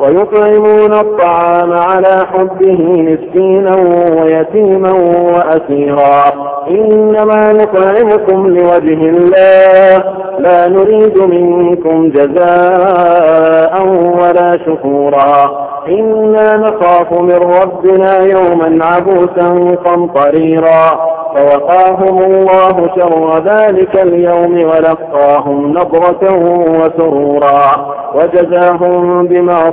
ويطعمون الطعام على حبه مسكينا ويتيما وأسيرا. إنما نطعمكم لوجه الله. لا نريد منكم جزاء ولا شكورا. إنا نخاف من ربنا يوما عبوسا قمطريرا. فوقاهم الله شر ذلك اليوم ولقاهم نضرة وسرورا. وجزاهم بما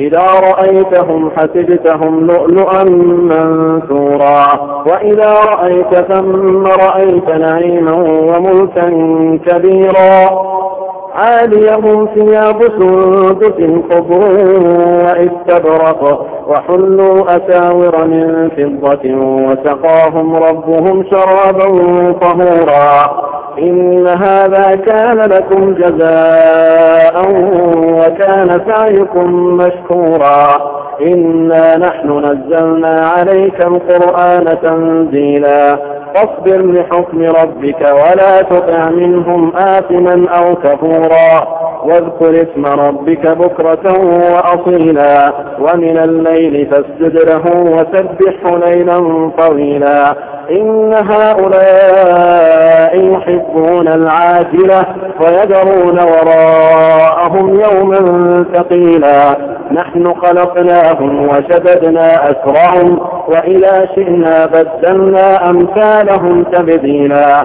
إذا رأيتهم حسبتهم لؤلؤا منثورا. وإذا رأيت ثم رأيت نعيما وملكا كبيرا. عاليهم ثياب سندس خضر واستبرق وحلوا أساور من فضة وسقاهم ربهم شرابا طهورا. إن هذا كان لكم جزاء وكان سعيكم مشكورا. إنا نحن نزلنا عليك القرآن تنزيلا. فاصبر لحكم ربك ولا تطع منهم آثما أو كفورا. واذكر اسم ربك بكرة وأصيلا ومن الليل فاسجد له وسبحه ليلا طويلا إن هؤلاء يحبون العاجلة ويذرون وراءهم يوما ثقيلا نحن خلقناهم وشددنا أسرهم وإذا شئنا بدلنا أمثالهم تبديلا